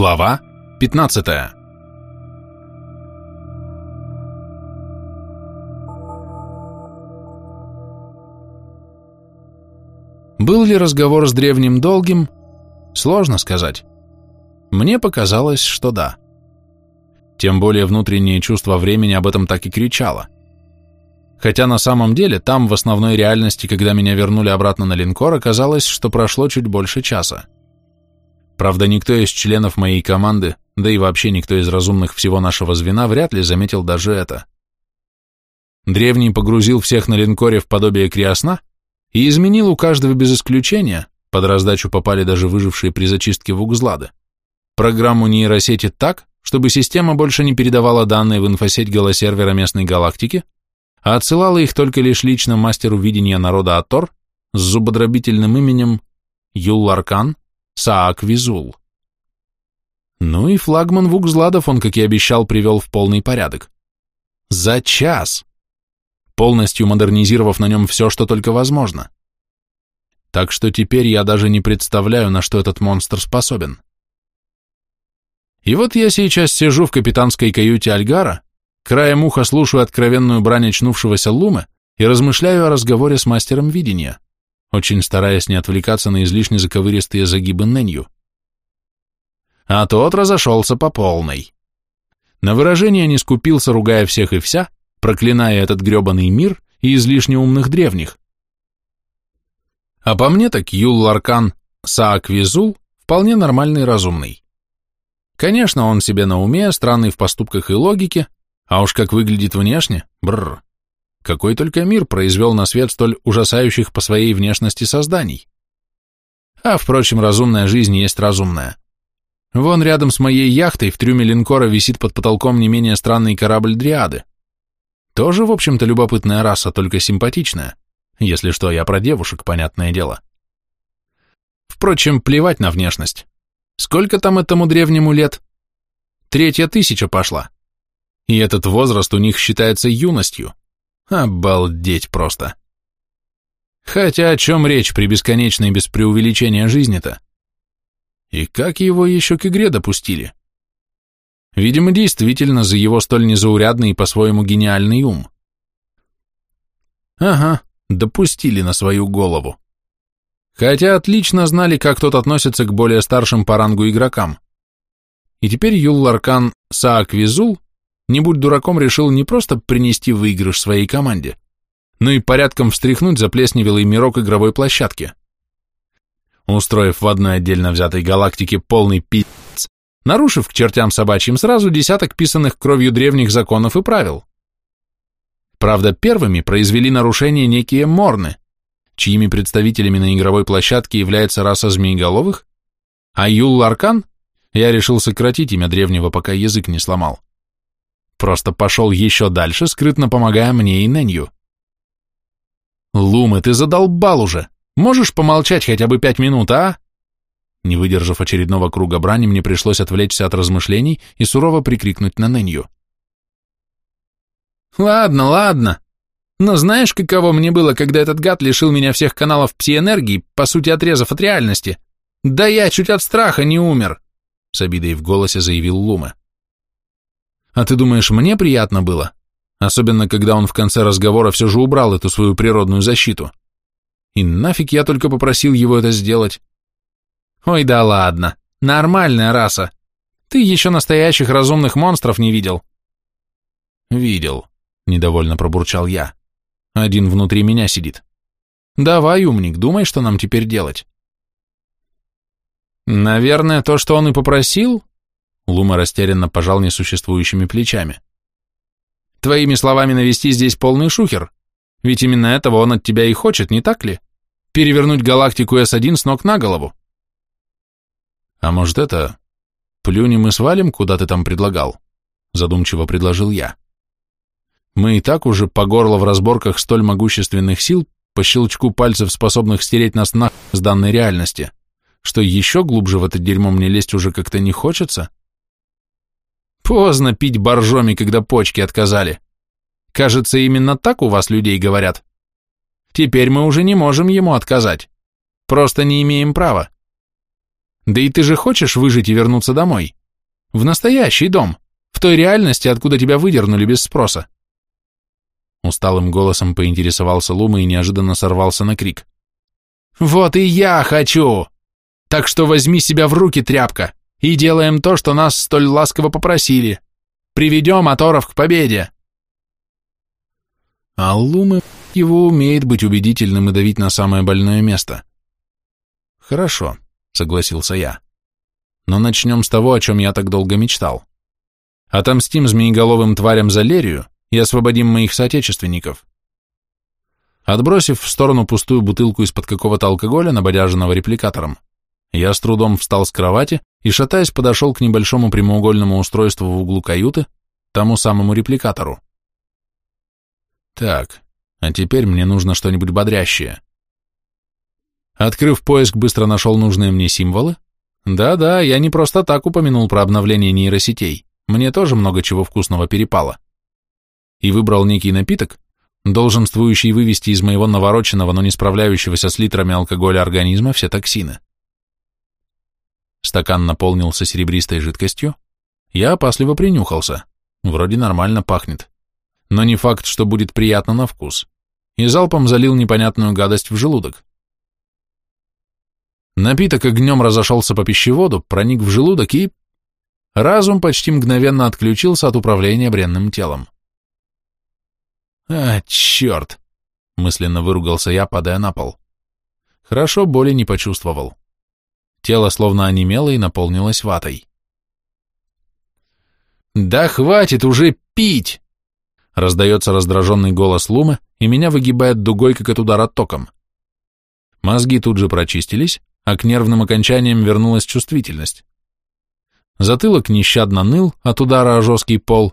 Глава 15 Был ли разговор с древним долгим? Сложно сказать. Мне показалось, что да. Тем более внутреннее чувство времени об этом так и кричало. Хотя на самом деле там, в основной реальности, когда меня вернули обратно на линкор, оказалось, что прошло чуть больше часа. Правда, никто из членов моей команды, да и вообще никто из разумных всего нашего звена вряд ли заметил даже это. Древний погрузил всех на линкоре в подобие криосна и изменил у каждого без исключения, под раздачу попали даже выжившие при зачистке в Угзлады, программу нейросети так, чтобы система больше не передавала данные в инфосеть голосервера местной галактики, а отсылала их только лишь лично мастеру видения народа Атор с зубодробительным именем Юлларкан Саак Визул. Ну и флагман Вукзладов он, как и обещал, привел в полный порядок. За час! Полностью модернизировав на нем все, что только возможно. Так что теперь я даже не представляю, на что этот монстр способен. И вот я сейчас сижу в капитанской каюте Альгара, краем уха слушаю откровенную брань очнувшегося Лумы и размышляю о разговоре с мастером видения очень стараясь не отвлекаться на излишне заковыристые загибы Нэнью. А тот разошелся по полной. На выражение не скупился, ругая всех и вся, проклиная этот гребаный мир и излишне умных древних. А по мне так Юл Ларкан Саак Визул вполне нормальный и разумный. Конечно, он себе на уме, странный в поступках и логике, а уж как выглядит внешне, бррр. Какой только мир произвел на свет столь ужасающих по своей внешности созданий. А, впрочем, разумная жизнь есть разумная. Вон рядом с моей яхтой в трюме линкора висит под потолком не менее странный корабль Дриады. Тоже, в общем-то, любопытная раса, только симпатичная. Если что, я про девушек, понятное дело. Впрочем, плевать на внешность. Сколько там этому древнему лет? Третья тысяча пошла. И этот возраст у них считается юностью. Обалдеть просто. Хотя о чем речь при бесконечной без преувеличения жизни-то? И как его еще к игре допустили? Видимо, действительно за его столь незаурядный и по-своему гениальный ум. Ага, допустили на свою голову. Хотя отлично знали, как тот относится к более старшим по рангу игрокам. И теперь Юл Ларкан Саак Визул не будь дураком, решил не просто принести выигрыш своей команде, но и порядком встряхнуть заплесневелый мирок игровой площадки. Устроив в одной отдельно взятой галактике полный пи***ц, нарушив к чертям собачьим сразу десяток писанных кровью древних законов и правил. Правда, первыми произвели нарушение некие Морны, чьими представителями на игровой площадке является раса змееголовых, а Юл Ларкан, я решил сократить имя древнего, пока язык не сломал, Просто пошел еще дальше, скрытно помогая мне и Нэнью. «Лумы, ты задолбал уже! Можешь помолчать хотя бы пять минут, а?» Не выдержав очередного круга брани, мне пришлось отвлечься от размышлений и сурово прикрикнуть на Нэнью. «Ладно, ладно. Но знаешь, каково мне было, когда этот гад лишил меня всех каналов пси-энергии, по сути отрезав от реальности? Да я чуть от страха не умер!» С обидой в голосе заявил Лума. А ты думаешь, мне приятно было? Особенно, когда он в конце разговора все же убрал эту свою природную защиту. И нафиг я только попросил его это сделать? Ой, да ладно. Нормальная раса. Ты еще настоящих разумных монстров не видел. Видел, недовольно пробурчал я. Один внутри меня сидит. Давай, умник, думай, что нам теперь делать. Наверное, то, что он и попросил, Лума растерянно пожал несуществующими плечами. «Твоими словами навести здесь полный шухер. Ведь именно этого он от тебя и хочет, не так ли? Перевернуть галактику С1 с ног на голову». «А может это... Плюнем и свалим, куда ты там предлагал?» Задумчиво предложил я. «Мы и так уже по горло в разборках столь могущественных сил, по щелчку пальцев, способных стереть нас нах с данной реальности, что еще глубже в это дерьмо мне лезть уже как-то не хочется». Поздно пить боржоми, когда почки отказали. Кажется, именно так у вас людей говорят. Теперь мы уже не можем ему отказать. Просто не имеем права. Да и ты же хочешь выжить и вернуться домой? В настоящий дом, в той реальности, откуда тебя выдернули без спроса. Усталым голосом поинтересовался Лума и неожиданно сорвался на крик. «Вот и я хочу! Так что возьми себя в руки, тряпка, и делаем то, что нас столь ласково попросили. Приведем Аторов к победе!» А Лумы его умеет быть убедительным и давить на самое больное место. «Хорошо», — согласился я. «Но начнем с того, о чем я так долго мечтал. Отомстим змееголовым тварям за Лерию и освободим моих соотечественников». Отбросив в сторону пустую бутылку из-под какого-то алкоголя, набодяженного репликатором, я с трудом встал с кровати и, шатаясь, подошел к небольшому прямоугольному устройству в углу каюты, тому самому репликатору. Так, а теперь мне нужно что-нибудь бодрящее. Открыв поиск, быстро нашел нужные мне символы. Да-да, я не просто так упомянул про обновление нейросетей. Мне тоже много чего вкусного перепало. И выбрал некий напиток, долженствующий вывести из моего навороченного, но не справляющегося с литрами алкоголя организма все токсины. Стакан наполнился серебристой жидкостью. Я опасливо принюхался. Вроде нормально пахнет. Но не факт, что будет приятно на вкус. И залпом залил непонятную гадость в желудок. Напиток огнем разошелся по пищеводу, проник в желудок и... Разум почти мгновенно отключился от управления бренным телом. «А, черт!» — мысленно выругался я, падая на пол. Хорошо, боли не почувствовал. Тело словно онемело и наполнилось ватой. «Да хватит уже пить!» Раздается раздраженный голос Лумы, и меня выгибает дугой, как от удара током. Мозги тут же прочистились, а к нервным окончаниям вернулась чувствительность. Затылок нещадно ныл от удара о жесткий пол,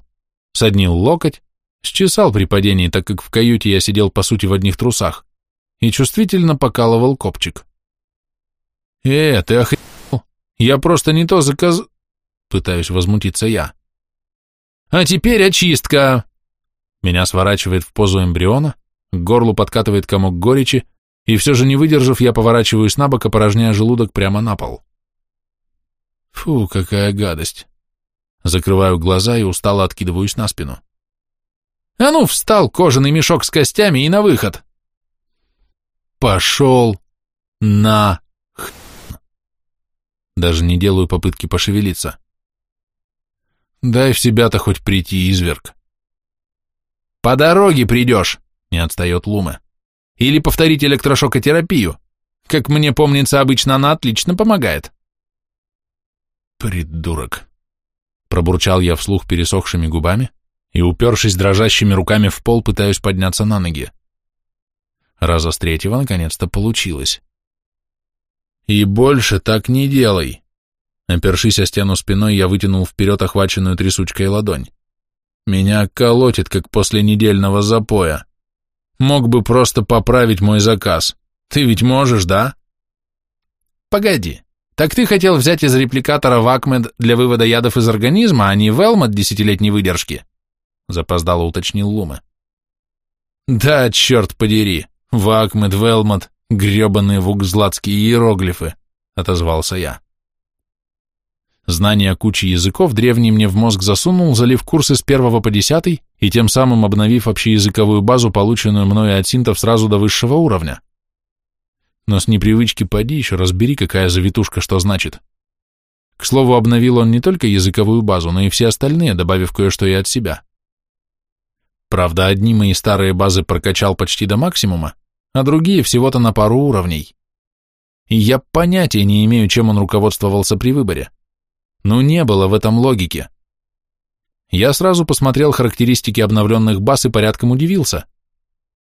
соднил локоть, счесал при падении, так как в каюте я сидел по сути в одних трусах, и чувствительно покалывал копчик. «Э, ты охренел? Я просто не то заказ...» Пытаюсь возмутиться я. «А теперь очистка!» Меня сворачивает в позу эмбриона, к горлу подкатывает комок горечи, и все же не выдержав, я поворачиваюсь на бок, опорожняя желудок прямо на пол. Фу, какая гадость. Закрываю глаза и устало откидываюсь на спину. А ну, встал, кожаный мешок с костями и на выход. Пошел на. Даже не делаю попытки пошевелиться. Дай в себя-то хоть прийти, изверг. По дороге придешь, не отстает Лума. Или повторить электрошокотерапию. Как мне помнится, обычно она отлично помогает. Придурок. Пробурчал я вслух пересохшими губами и, упершись дрожащими руками в пол, пытаюсь подняться на ноги. Раза с третьего наконец-то получилось. И больше так не делай. Опершись о стену спиной, я вытянул вперед охваченную трясучкой ладонь. Меня колотит, как после недельного запоя. Мог бы просто поправить мой заказ. Ты ведь можешь, да? Погоди. Так ты хотел взять из репликатора Вакмед для вывода ядов из организма, а не Велмот десятилетней выдержки? Запоздало уточнил Лума. Да, черт подери. Вакмед, Велмот, гребаные вукзлатские иероглифы, отозвался я. Знание кучи языков древний мне в мозг засунул, залив курсы с первого по десятый и тем самым обновив общеязыковую базу, полученную мною от синтов сразу до высшего уровня. Но с непривычки поди еще разбери, какая завитушка что значит. К слову, обновил он не только языковую базу, но и все остальные, добавив кое-что и от себя. Правда, одни мои старые базы прокачал почти до максимума, а другие всего-то на пару уровней. И я понятия не имею, чем он руководствовался при выборе. Но не было в этом логики. Я сразу посмотрел характеристики обновленных баз и порядком удивился.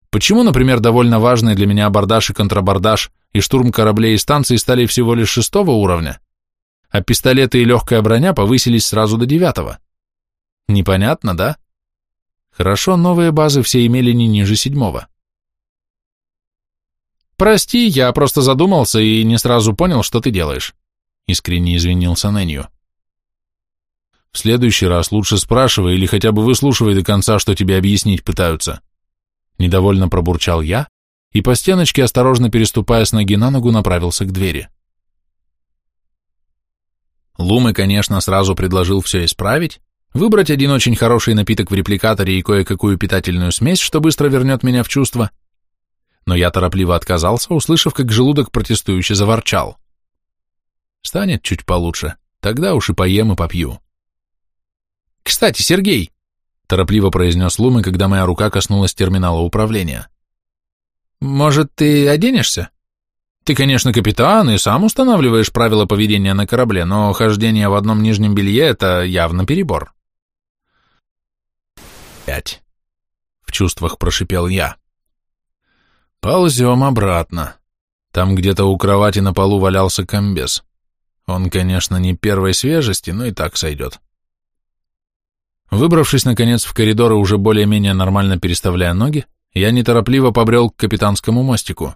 Почему, например, довольно важные для меня абордаж и контрабордаж и штурм кораблей и станций стали всего лишь шестого уровня, а пистолеты и легкая броня повысились сразу до девятого? Непонятно, да? Хорошо, новые базы все имели не ниже седьмого. «Прости, я просто задумался и не сразу понял, что ты делаешь», — искренне извинился Нэнью. В следующий раз лучше спрашивай или хотя бы выслушивай до конца, что тебе объяснить пытаются. Недовольно пробурчал я и по стеночке, осторожно переступая с ноги на ногу, направился к двери. Лумы, конечно, сразу предложил все исправить, выбрать один очень хороший напиток в репликаторе и кое-какую питательную смесь, что быстро вернет меня в чувство. Но я торопливо отказался, услышав, как желудок протестующе заворчал. Станет чуть получше, тогда уж и поем и попью. «Кстати, Сергей!» — торопливо произнес Лумы, когда моя рука коснулась терминала управления. «Может, ты оденешься? Ты, конечно, капитан и сам устанавливаешь правила поведения на корабле, но хождение в одном нижнем белье — это явно перебор». «Пять!» — в чувствах прошипел я. «Ползем обратно. Там где-то у кровати на полу валялся комбез. Он, конечно, не первой свежести, но и так сойдет». Выбравшись, наконец, в коридор и уже более-менее нормально переставляя ноги, я неторопливо побрел к капитанскому мостику.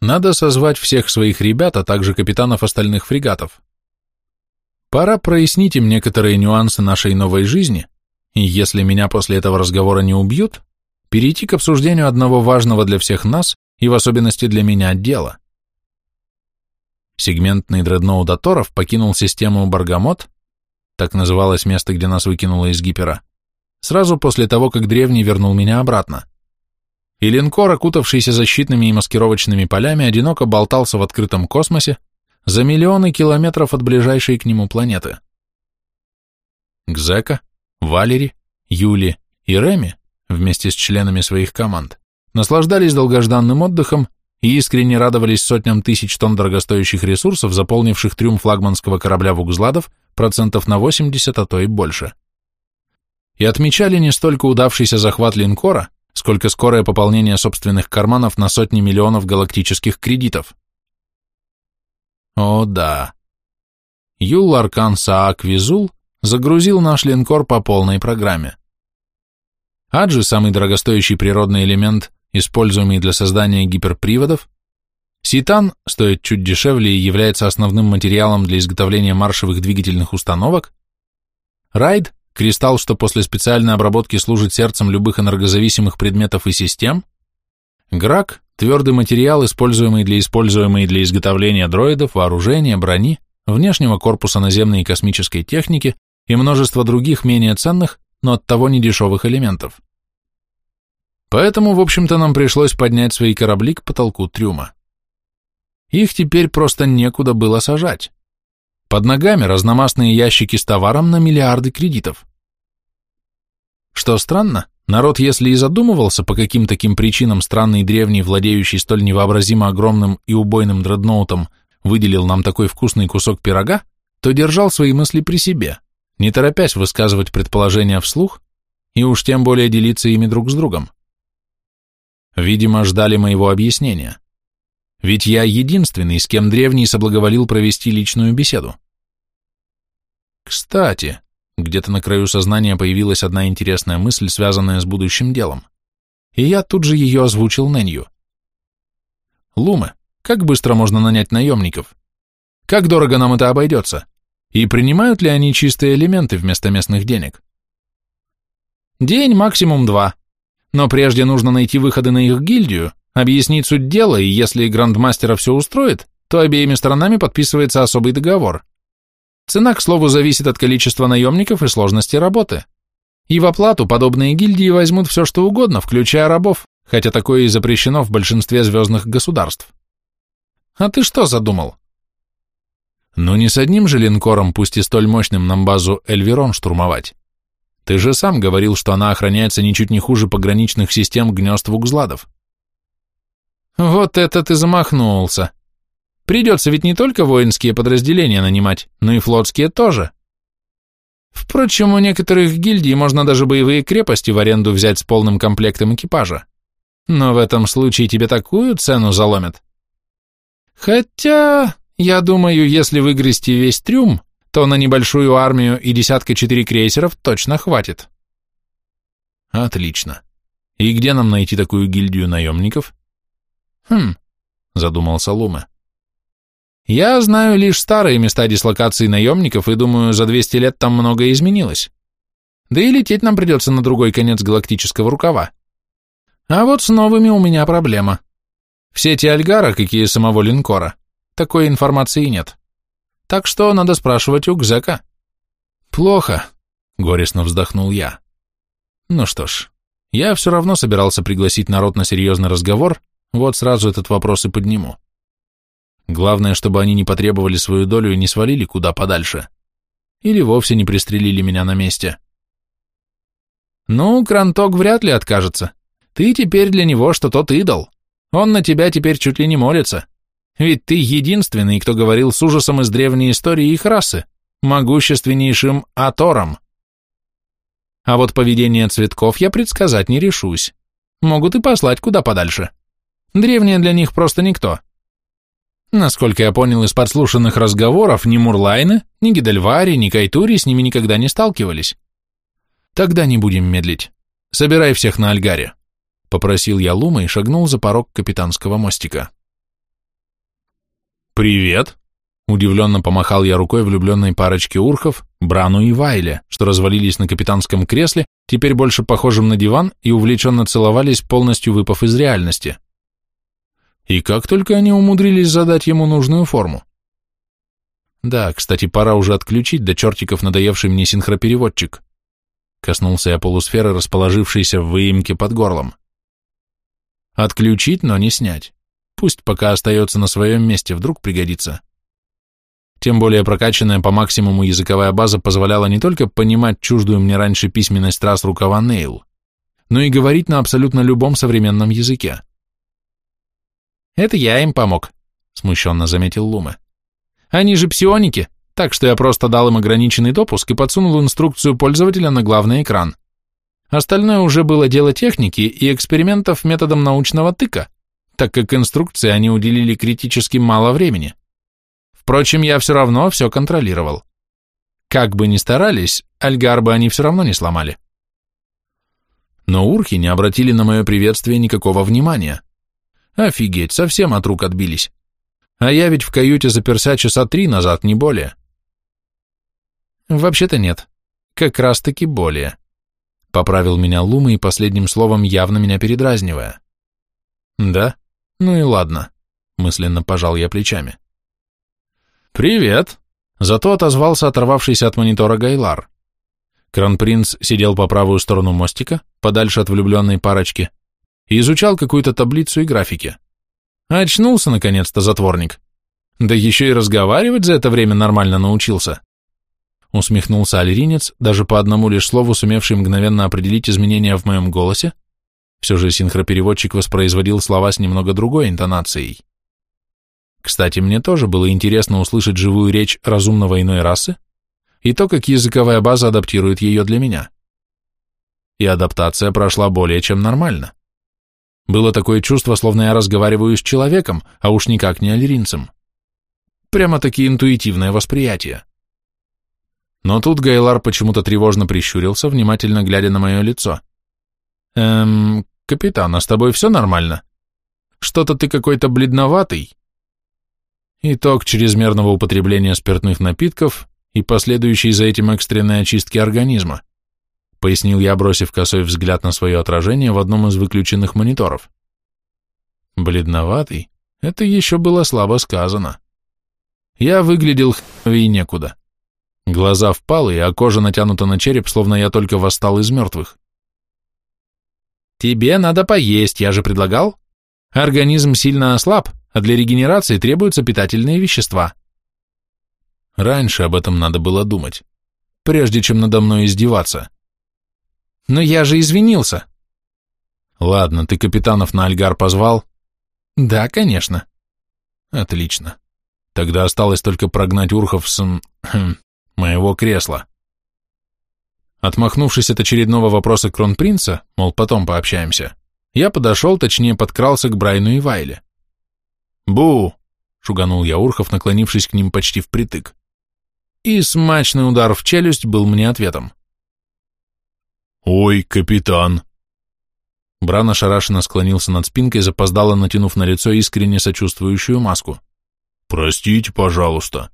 Надо созвать всех своих ребят, а также капитанов остальных фрегатов. Пора прояснить им некоторые нюансы нашей новой жизни, и если меня после этого разговора не убьют, перейти к обсуждению одного важного для всех нас и в особенности для меня дела. Сегментный дредноут Аторов покинул систему Баргамот так называлось место, где нас выкинуло из гипера, сразу после того, как древний вернул меня обратно. И линкор, окутавшийся защитными и маскировочными полями, одиноко болтался в открытом космосе за миллионы километров от ближайшей к нему планеты. Гзека, Валери, Юли и Реми вместе с членами своих команд наслаждались долгожданным отдыхом и искренне радовались сотням тысяч тонн дорогостоящих ресурсов, заполнивших трюм флагманского корабля Вугзладов процентов на 80, а то и больше. И отмечали не столько удавшийся захват линкора, сколько скорое пополнение собственных карманов на сотни миллионов галактических кредитов. О да. Юл Аркан Саак Визул загрузил наш линкор по полной программе. Аджи, самый дорогостоящий природный элемент, используемый для создания гиперприводов, Ситан стоит чуть дешевле и является основным материалом для изготовления маршевых двигательных установок. Райд – кристалл, что после специальной обработки служит сердцем любых энергозависимых предметов и систем. Грак – твердый материал, используемый для используемой для изготовления дроидов, вооружения, брони, внешнего корпуса наземной и космической техники и множество других менее ценных, но оттого недешевых элементов. Поэтому, в общем-то, нам пришлось поднять свои корабли к потолку трюма. Их теперь просто некуда было сажать. Под ногами разномастные ящики с товаром на миллиарды кредитов. Что странно, народ, если и задумывался, по каким таким причинам странный древний, владеющий столь невообразимо огромным и убойным дредноутом, выделил нам такой вкусный кусок пирога, то держал свои мысли при себе, не торопясь высказывать предположения вслух и уж тем более делиться ими друг с другом. Видимо, ждали моего объяснения. Ведь я единственный, с кем древний соблаговолил провести личную беседу. Кстати, где-то на краю сознания появилась одна интересная мысль, связанная с будущим делом. И я тут же ее озвучил Нэнью. Лумы, как быстро можно нанять наемников? Как дорого нам это обойдется? И принимают ли они чистые элементы вместо местных денег? День максимум два. Но прежде нужно найти выходы на их гильдию, объяснить суть дела, и если грандмастера все устроит, то обеими сторонами подписывается особый договор. Цена, к слову, зависит от количества наемников и сложности работы. И в оплату подобные гильдии возьмут все, что угодно, включая рабов, хотя такое и запрещено в большинстве звездных государств. А ты что задумал? Ну не с одним же линкором, пусть и столь мощным, нам базу Эльверон штурмовать. Ты же сам говорил, что она охраняется ничуть не хуже пограничных систем гнезд вугзладов. Вот это ты замахнулся. Придется ведь не только воинские подразделения нанимать, но и флотские тоже. Впрочем, у некоторых гильдий можно даже боевые крепости в аренду взять с полным комплектом экипажа. Но в этом случае тебе такую цену заломят. Хотя, я думаю, если выгрести весь трюм, то на небольшую армию и десятка четыре крейсеров точно хватит. Отлично. И где нам найти такую гильдию наемников? Хм, задумался Лума. Я знаю лишь старые места дислокации наемников и думаю, за 200 лет там многое изменилось. Да и лететь нам придется на другой конец галактического рукава. А вот с новыми у меня проблема. Все те альгара, какие самого линкора, такой информации нет. так что надо спрашивать у Гзека. Плохо, горестно вздохнул я. Ну что ж, я все равно собирался пригласить народ на серьезный разговор, вот сразу этот вопрос и подниму. Главное, чтобы они не потребовали свою долю и не свалили куда подальше. Или вовсе не пристрелили меня на месте. Ну, Кранток вряд ли откажется. Ты теперь для него что тот идол. Он на тебя теперь чуть ли не молится. Ведь ты единственный, кто говорил с ужасом из древней истории их расы, могущественнейшим Атором. А вот поведение цветков я предсказать не решусь. Могут и послать куда подальше. Древние для них просто никто. Насколько я понял из подслушанных разговоров, ни Мурлайны, ни Гидельвари, ни Кайтури с ними никогда не сталкивались. Тогда не будем медлить. Собирай всех на Альгаре. Попросил я Лума и шагнул за порог капитанского мостика. «Привет!» Удивленно помахал я рукой влюбленной парочке урхов, Брану и Вайле, что развалились на капитанском кресле, теперь больше похожим на диван, и увлеченно целовались, полностью выпав из реальности. И как только они умудрились задать ему нужную форму. Да, кстати, пора уже отключить до чертиков надоевший мне синхропереводчик. Коснулся я полусферы, расположившейся в выемке под горлом. Отключить, но не снять. Пусть пока остается на своем месте, вдруг пригодится. Тем более прокачанная по максимуму языковая база позволяла не только понимать чуждую мне раньше письменность трасс рукава Нейл, но и говорить на абсолютно любом современном языке. «Это я им помог», — смущенно заметил Лума. «Они же псионики, так что я просто дал им ограниченный допуск и подсунул инструкцию пользователя на главный экран. Остальное уже было дело техники и экспериментов методом научного тыка, так как инструкции они уделили критически мало времени. Впрочем, я все равно все контролировал. Как бы ни старались, альгарбы они все равно не сломали. Но урхи не обратили на мое приветствие никакого внимания. Офигеть, совсем от рук отбились. А я ведь в каюте заперся часа три назад, не более. Вообще-то нет. Как раз-таки более. Поправил меня Лума и последним словом явно меня передразнивая. Да? Ну и ладно. Мысленно пожал я плечами. Привет. Зато отозвался оторвавшийся от монитора Гайлар. Кронпринц сидел по правую сторону мостика, подальше от влюбленной парочки, и изучал какую-то таблицу и графики. Очнулся, наконец-то, затворник. Да еще и разговаривать за это время нормально научился усмехнулся альринец, даже по одному лишь слову сумевший мгновенно определить изменения в моем голосе, все же синхропереводчик воспроизводил слова с немного другой интонацией. Кстати, мне тоже было интересно услышать живую речь разумного иной расы и то, как языковая база адаптирует ее для меня. И адаптация прошла более чем нормально. Было такое чувство, словно я разговариваю с человеком, а уж никак не альринцем. Прямо-таки интуитивное восприятие. Но тут Гайлар почему-то тревожно прищурился, внимательно глядя на мое лицо. «Эм, капитан, а с тобой все нормально? Что-то ты какой-то бледноватый». Итог чрезмерного употребления спиртных напитков и последующей за этим экстренной очистки организма, пояснил я, бросив косой взгляд на свое отражение в одном из выключенных мониторов. Бледноватый? Это еще было слабо сказано. Я выглядел хвей некуда. Глаза впалые, а кожа натянута на череп, словно я только восстал из мертвых. «Тебе надо поесть, я же предлагал. Организм сильно ослаб, а для регенерации требуются питательные вещества». Раньше об этом надо было думать, прежде чем надо мной издеваться. «Но я же извинился». «Ладно, ты капитанов на Альгар позвал?» «Да, конечно». «Отлично. Тогда осталось только прогнать урхов с... Моего кресла. Отмахнувшись от очередного вопроса кронпринца, мол, потом пообщаемся, я подошел, точнее подкрался к Брайну и Вайле. «Бу!» — шуганул я Урхов, наклонившись к ним почти впритык. И смачный удар в челюсть был мне ответом. «Ой, капитан!» Бран ошарашенно склонился над спинкой, запоздало натянув на лицо искренне сочувствующую маску. «Простите, пожалуйста».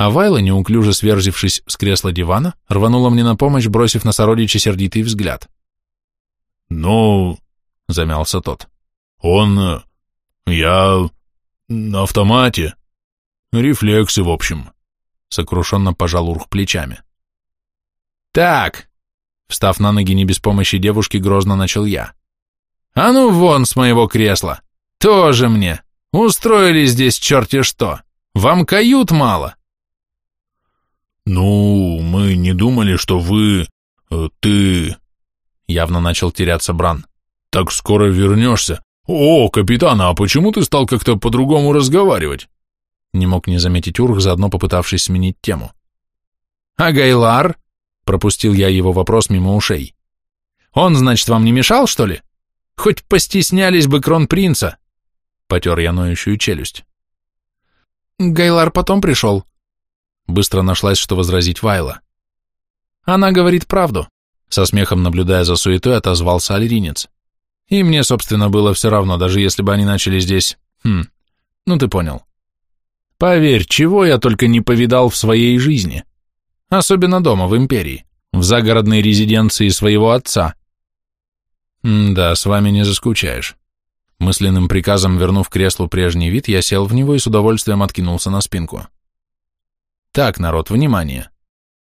А Вайла, неуклюже сверзившись с кресла дивана, рванула мне на помощь, бросив на сородича сердитый взгляд. «Ну...» — замялся тот. «Он... я... на автомате. Рефлексы, в общем. Сокрушенно пожал Урх плечами. Так, встав на ноги не без помощи девушки, грозно начал я. А ну вон с моего кресла. Тоже мне. Устроили здесь черти что. Вам кают мало. Ну, мы не думали, что вы... Э, ты... Явно начал теряться Бран. Так скоро вернешься. О, капитан, а почему ты стал как-то по-другому разговаривать? Не мог не заметить Урх, заодно попытавшись сменить тему. А Гайлар? Пропустил я его вопрос мимо ушей. Он, значит, вам не мешал, что ли? Хоть постеснялись бы кронпринца. Потер я ноющую челюсть. Гайлар потом пришел. Быстро нашлась, что возразить Вайла. Она говорит правду. Со смехом наблюдая за суетой, отозвался альринец. И мне, собственно, было все равно, даже если бы они начали здесь... Хм, ну ты понял. Поверь, чего я только не повидал в своей жизни. Особенно дома, в империи, в загородной резиденции своего отца. Да, с вами не заскучаешь. Мысленным приказом вернув креслу прежний вид, я сел в него и с удовольствием откинулся на спинку. Так, народ, внимание.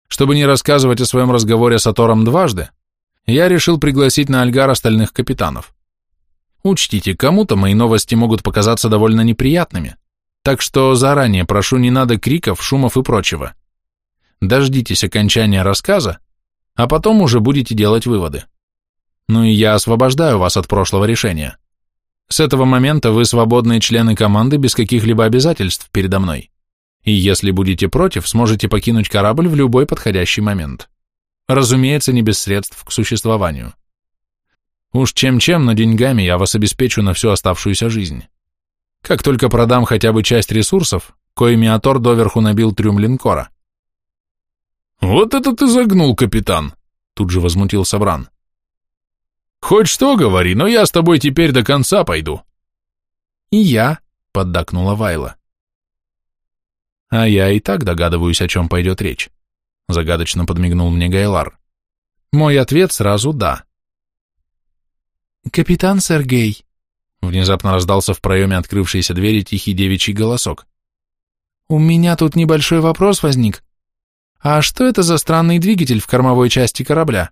Чтобы не рассказывать о своем разговоре с Атором дважды, я решил пригласить на Альгар остальных капитанов. Учтите, кому-то мои новости могут показаться довольно неприятными, так что заранее прошу не надо криков, шумов и прочего. Дождитесь окончания рассказа, а потом уже будете делать выводы. Ну и я освобождаю вас от прошлого решения. С этого момента вы свободные члены команды без каких-либо обязательств передо мной. И если будете против, сможете покинуть корабль в любой подходящий момент. Разумеется, не без средств к существованию. Уж чем-чем, но деньгами я вас обеспечу на всю оставшуюся жизнь. Как только продам хотя бы часть ресурсов, коими Атор доверху набил трюм линкора. «Вот это ты загнул, капитан!» Тут же возмутился Бран. «Хоть что говори, но я с тобой теперь до конца пойду». «И я», — поддакнула Вайла. «А я и так догадываюсь, о чем пойдет речь. — загадочно подмигнул мне Гайлар. Мой ответ сразу «да». «Капитан Сергей», — внезапно раздался в проеме открывшейся двери тихий девичий голосок. «У меня тут небольшой вопрос возник. А что это за странный двигатель в кормовой части корабля?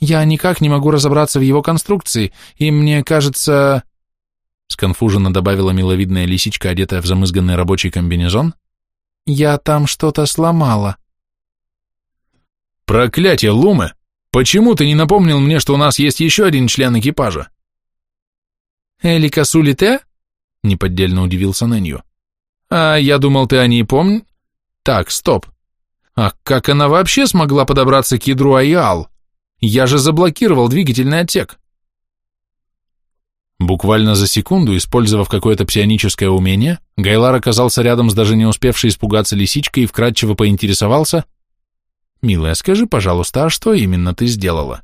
Я никак не могу разобраться в его конструкции, и мне кажется...» Сконфуженно добавила миловидная лисичка, одетая в замызганный рабочий комбинезон. «Я там что-то сломала». Проклятие, Лумы! Почему ты не напомнил мне, что у нас есть еще один член экипажа? Элика Сулите? Неподдельно удивился Нэнью. А я думал, ты о ней помни... Так, стоп. А как она вообще смогла подобраться к ядру Айал? Я же заблокировал двигательный отсек. Буквально за секунду, использовав какое-то псионическое умение, Гайлар оказался рядом с даже не успевшей испугаться лисичкой и вкратчиво поинтересовался, «Милая, скажи, пожалуйста, а что именно ты сделала?»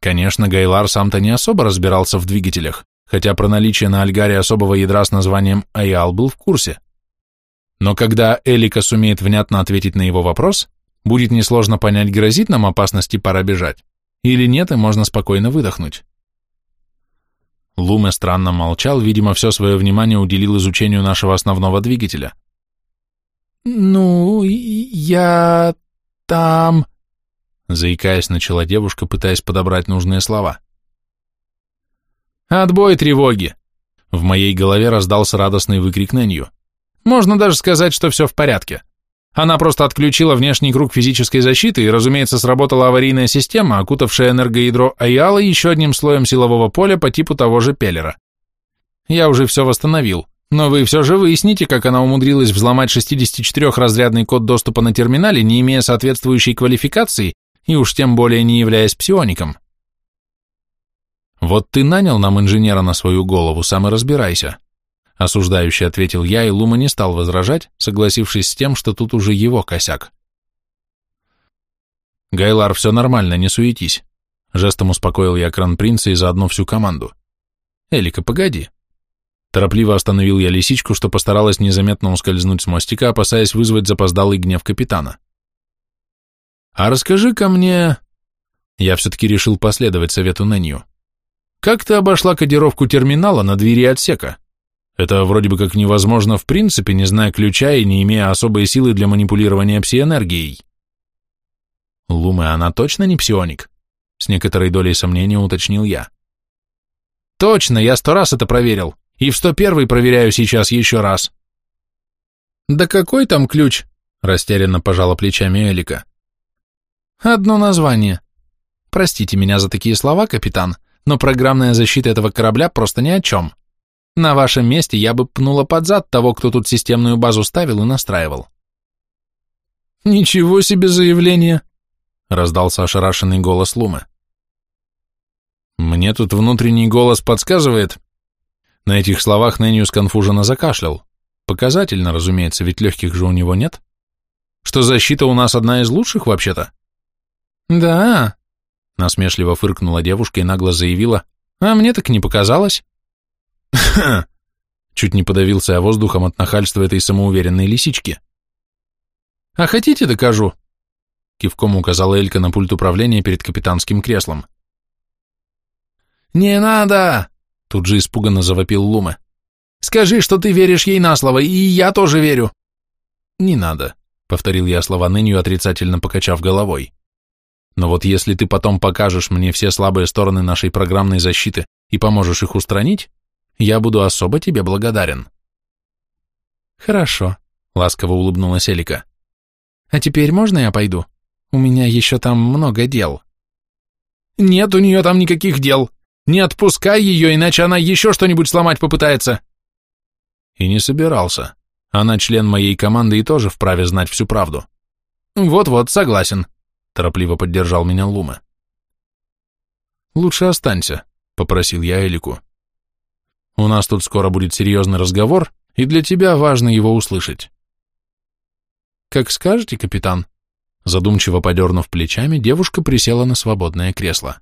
Конечно, Гайлар сам-то не особо разбирался в двигателях, хотя про наличие на Альгаре особого ядра с названием Аял был в курсе. Но когда Элика сумеет внятно ответить на его вопрос, будет несложно понять, грозит нам опасность и пора бежать, или нет, и можно спокойно выдохнуть. Луме странно молчал, видимо, все свое внимание уделил изучению нашего основного двигателя. «Ну, я... там...» Заикаясь, начала девушка, пытаясь подобрать нужные слова. «Отбой тревоги!» В моей голове раздался радостный выкрик Нэнью. «Можно даже сказать, что все в порядке. Она просто отключила внешний круг физической защиты, и, разумеется, сработала аварийная система, окутавшая энергоядро Айала еще одним слоем силового поля по типу того же Пеллера. Я уже все восстановил. Но вы все же выясните, как она умудрилась взломать 64-разрядный код доступа на терминале, не имея соответствующей квалификации и уж тем более не являясь псиоником. Вот ты нанял нам инженера на свою голову, сам и разбирайся. Осуждающий ответил я, и Лума не стал возражать, согласившись с тем, что тут уже его косяк. Гайлар, все нормально, не суетись. Жестом успокоил я кран-принца и заодно всю команду. Элика, погоди. Торопливо остановил я лисичку, что постаралась незаметно ускользнуть с мостика, опасаясь вызвать запоздалый гнев капитана. «А расскажи-ка мне...» Я все-таки решил последовать совету Нэнью. «Как ты обошла кодировку терминала на двери отсека? Это вроде бы как невозможно в принципе, не зная ключа и не имея особой силы для манипулирования псиэнергией. Лумы, она точно не псионик? С некоторой долей сомнения уточнил я. Точно, я сто раз это проверил. И в сто первый проверяю сейчас еще раз. Да какой там ключ? Растерянно пожала плечами Элика. Одно название. Простите меня за такие слова, капитан, но программная защита этого корабля просто ни о чем. На вашем месте я бы пнула под зад того, кто тут системную базу ставил и настраивал. Ничего себе заявление, раздался ошарашенный голос Лумы. Мне тут внутренний голос подсказывает. На этих словах Нэнью сконфуженно закашлял. Показательно, разумеется, ведь легких же у него нет. Что защита у нас одна из лучших вообще-то. Да, насмешливо фыркнула девушка и нагло заявила, а мне так не показалось. Чуть не подавился я воздухом от нахальства этой самоуверенной лисички. «А хотите, докажу?» Кивком указала Элька на пульт управления перед капитанским креслом. «Не надо!» — тут же испуганно завопил Лума. «Скажи, что ты веришь ей на слово, и я тоже верю!» «Не надо», — повторил я слова Нэнью, отрицательно покачав головой. «Но вот если ты потом покажешь мне все слабые стороны нашей программной защиты и поможешь их устранить, я буду особо тебе благодарен. Хорошо, ласково улыбнулась Элика. А теперь можно я пойду? У меня еще там много дел. Нет у нее там никаких дел. Не отпускай ее, иначе она еще что-нибудь сломать попытается. И не собирался. Она член моей команды и тоже вправе знать всю правду. Вот-вот, согласен, торопливо поддержал меня Лума. Лучше останься, попросил я Элику. У нас тут скоро будет серьезный разговор, и для тебя важно его услышать. Как скажете, капитан. Задумчиво подернув плечами, девушка присела на свободное кресло.